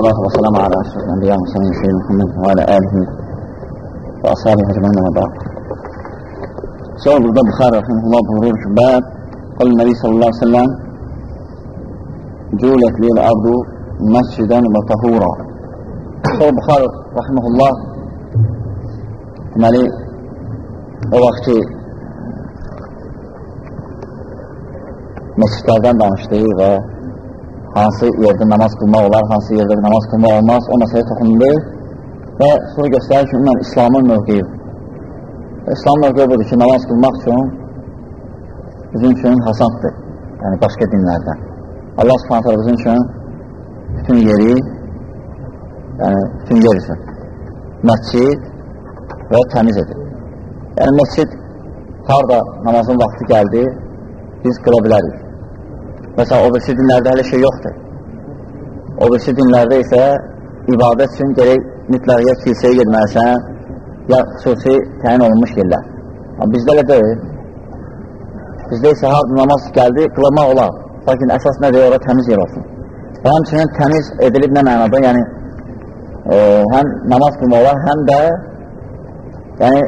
والصلاة والسلام على أشرف الأنبياء والمرسلين سيدنا محمد وعلى آله وأصحابه أجمعين وبعد. سؤال الباب البخاري رحمه الله بمرور شباب قال النبي صلى الله عليه وسلم جولت لي الأرض مسجدا وطهورا. سؤال البخاري رحمه الله مالي وقت مسجدان دانشتي ve hansı yerdə namaz qılmaq olar, hansı yerdə namaz qılmaq olmaz, o məsələ toxundu və sonra göstərir ki, ümumən İslamın mövqeyi. İslam mövqeyi budur ki, namaz qılmaq üçün bizim üçün hasandır, yəni başqa dinlərdən. Allah subhanətə bizim üçün bütün yeri, yəni bütün yer üçün məscid və təmiz edir. Yəni məscid harada namazın vaxtı gəldi, biz qıla bilərik. Məsələn, o birisi dinlərdə hələ şey yoxdur. O birisi dinlərdə isə ibadət üçün gerək mütləq ya kilsəyə gedməlisən, ya xüsusi təyin olunmuş yerlər. Bizdə elə deyil. Bizdə isə harada namaz gəldi, qılmaq olar. Lakin əsas nədir, orada təmiz yer olsun. Və həmçinin təmiz edilib nə mənada, yəni e, həm namaz qılmaq olar, həm də yəni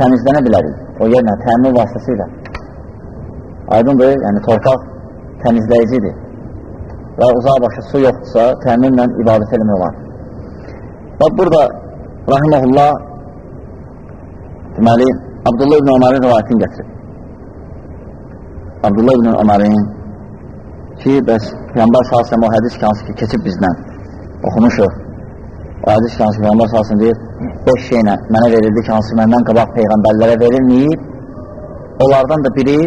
təmizlənə bilərik. O yerlə, təmin vasitəsilə. Aydındır, yəni torpaq təmizləyicidir və uzaq başı su yoxdursa, təminlə ibadət eləmək olar. Və burada Rahiməhullah deməli, Abdullah ibn Ömərin rivayətini gətirib. Abdullah ibn Ömərin ki, bəs Peyyambar salsam o hədis hansı ki, keçib bizdən oxumuşuq. O hədis hansı ki, Peyyambar salsam deyir, beş şeylə mənə verildi ki, hansı məndən qabaq Peyğəmbərlərə verilməyib, onlardan da biri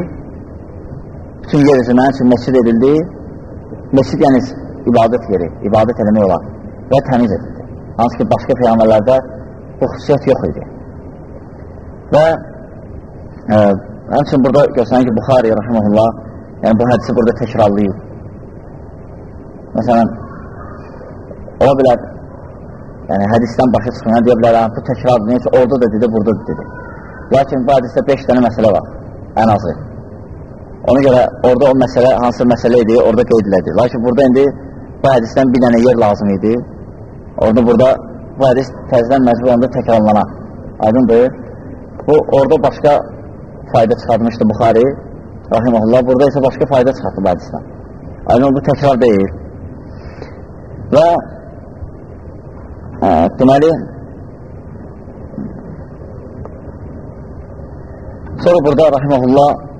bütün yer üzü mənim üçün məscid edildi. Məscid yəni ibadət yeri, ibadət eləmək olar və təmiz edildi. Hansı ki, başqa peyğəmbərlərdə bu xüsusiyyət yox idi. Və e, həmçin burada göstərir ki, Buxari, rəhməhullah, yəni bu hədisi burada təkrarlayıb. Məsələn, ola bilər, yəni hədisdən başa çıxmayan deyə bilər, bu təkrardır, necə orada da dedi, burada da dedi. Lakin bu hədisdə 5 dənə məsələ var, ən azı. Ona görə orada o məsələ, hansı məsələ idi, orada qeyd elədi. Lakin burada indi bu hədisdən bir dənə yer lazım idi. Orada burada bu hədis təzdən məcbur onda təkrarlanar. Aydındır. Bu, orada başqa fayda çıxartmışdı Buxari, rahiməhullah. Burada isə başqa fayda çıxartdı bu hədisdən. Aydın bu təkrar deyil. Və ə, deməli sonra burada rahiməhullah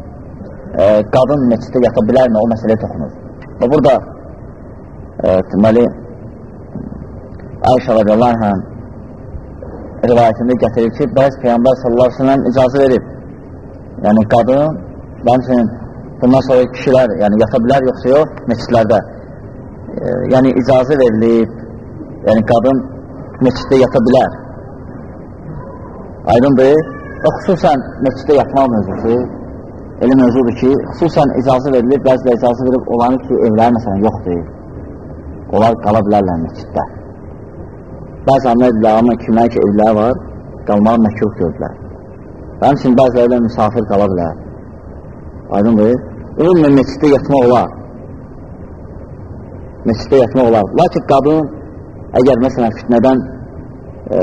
e, qadın məsciddə yata bilərmi, o məsələyə toxunur. Və burada e, deməli Ayşə radiyallahu anh rivayətində gətirir ki, bəzi Peyyambar sallallahu aleyhi ve sellem icazə verib. Yəni qadın, həmçinin bundan sonra kişilər yəni, yata bilər, yoxsa yox, məscidlərdə. E, yəni icazə verilib, yəni qadın məsciddə yata bilər. Aydındır. Və xüsusən məsciddə yatmaq mövzusu elə mövzudur ki, xüsusən icazə verilir, bəzilə icazə verib olanı ki, evləri məsələn yoxdur. Onlar qala bilərlər məsciddə. Bəzi anlar edirlər, amma kimlər ki, evləri var, qalmağı məhkul gördülər. Və həmçinin bəzilərlə misafir qala bilər. Aydındır. Ümumən məsciddə yatmaq olar. Məsciddə yatmaq olar. Lakin qadın, əgər məsələn fitnədən e,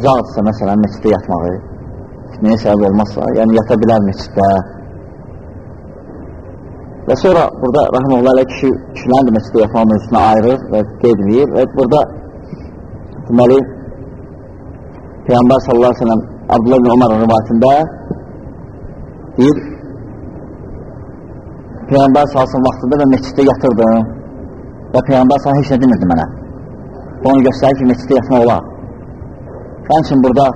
uzaqdırsa, məsələn, məsciddə yatmağı, fitnəyə səbəb olmazsa, yəni yata bilər məsciddə. Və sonra burada Rəhməllah ilə kişi, kişilərin də məsciddə yatmaq mövzusuna ayırır və qeyd edir və burada deməli Peyğəmbər sallallahu aleyhi ve sellem Abdullah ibn Ömər rivayətində deyir Peyğəmbər salsın vaxtında və məsciddə yatırdım və Peyğəmbər salsın heç nə demirdi mənə. Onu göstərir ki, məsciddə yatmaq olar. Həmçin burada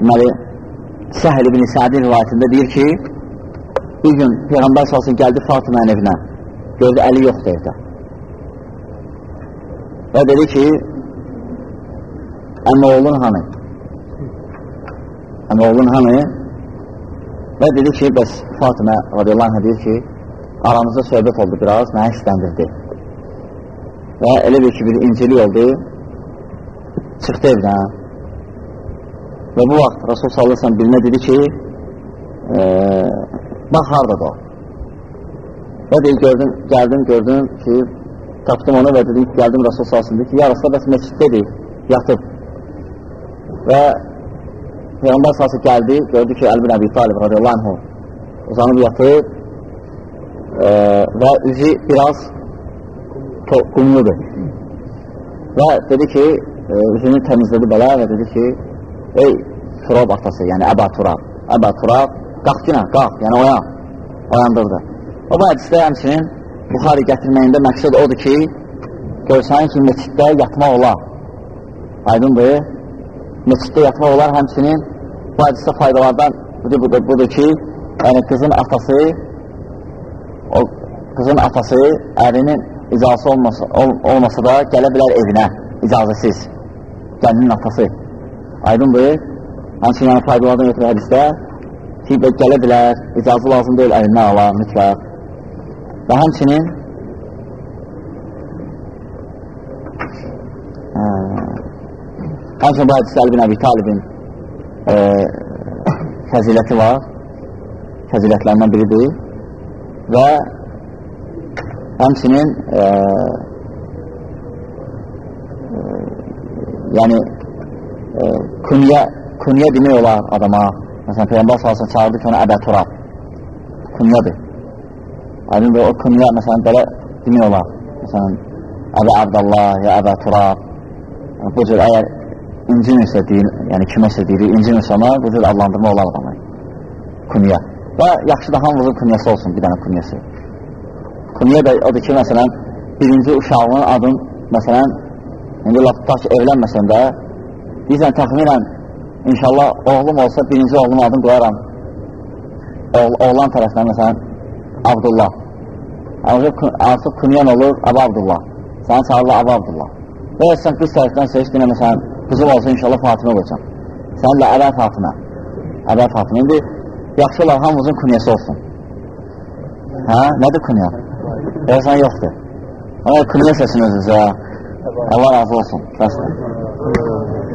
deməli Səhl ibn Sa'di rivayətində deyir ki, bir gün Peyğəmbər salsın gəldi Fatımənin evinə, gördü əli yoxdur evdə. Və dedi ki, əmə oğlun hanı? Əmə oğlun hanı? Və dedi ki, bəs Fatımə radiyallahu anh deyir ki, aramızda söhbət oldu biraz, mənə istəndirdi. Və elə bir ki, bir incili oldu, çıxdı evdən. Və bu vaxt Rasul sallallahu birinə dedi ki, e, bax harada da o. Və deyir, gördüm, gəldim, gördüm ki, tapdım onu və dedim ki, gəldim Rasul salsın, ki, ya Rasul, bəs məsciddədir, yatıb. Və Peyğəmbər salsı gəldi, gördü ki, Əlbin Əbi Talib radiyallahu anhu uzanıb yatıb e, və üzü biraz qumludur. Və dedi ki, e, üzünü təmizlədi belə və dedi ki, ey Turab atası, yəni Əbə Turab, Əbə Turab, qalx günə, qalx, yəni oyan, oyandırdı. O bu hədisdə həmçinin Buxari gətirməyində məqsəd odur ki, görsən ki, meçiddə yatmaq olar. Aydındır, meçiddə yatmaq olar, həmçinin bu hədisdə faydalardan budur, budur, budur ki, yəni qızın atası, o qızın atası ərinin icazəsi olmasa, ol, olmasa da gələ bilər evinə, icazəsiz, gəlinin atası. Aydındır, həmçinin yəni faydalardan ötürü hədisdə ki, gələ bilər, icazı lazım deyil, əlinə ala, mütləq. Və həmçinin hə, həmçinin bu hədisdə Əl-bin Əbi Talibin e, fəziləti var, fəzilətlərindən biridir və həmçinin e, e, yəni e, künyə, künyə demək olar adama. Məsələn Peyyambər salsın çağırdı ki ona Əbə Turab künyədir aydın və o künyə məsələn belə demək olar məsələn Əbə Abdallah ya Əbə Turab yəni, bu cür əgər incinirsə deyil, yəni kiməsə deyir, incinirsə ona bu cür adlandırma olar adamı künyə və yaxşı da hamımızın künyəsi olsun bir dənə künyəsi Künyə də odur ki, məsələn, birinci uşağının adın, məsələn, indi laf tutaq evlənməsən də, deyirsən, təxminən, inşallah, oğlum olsa, birinci oğlum adını qoyaram, oğl oğlan tərəfindən, məsələn, Abdullah. Artıq künyən olur, Əbu Abdullah. Səni çağırırlar Əbu Abdullah. Və sən qız tərəfindən seç, dinə, məsələn, qızıl olsa, inşallah, Fatimə qoyacam. Səninlə Əbə Fatimə. Əbə Fatimə. İndi, yaxşı olar, hamımızın künyəsi olsun. Hə, nədir künya? Yazan yoxdur. Amma kılıyor sesini özünüzə. Allah razı olsun. Bəsdir.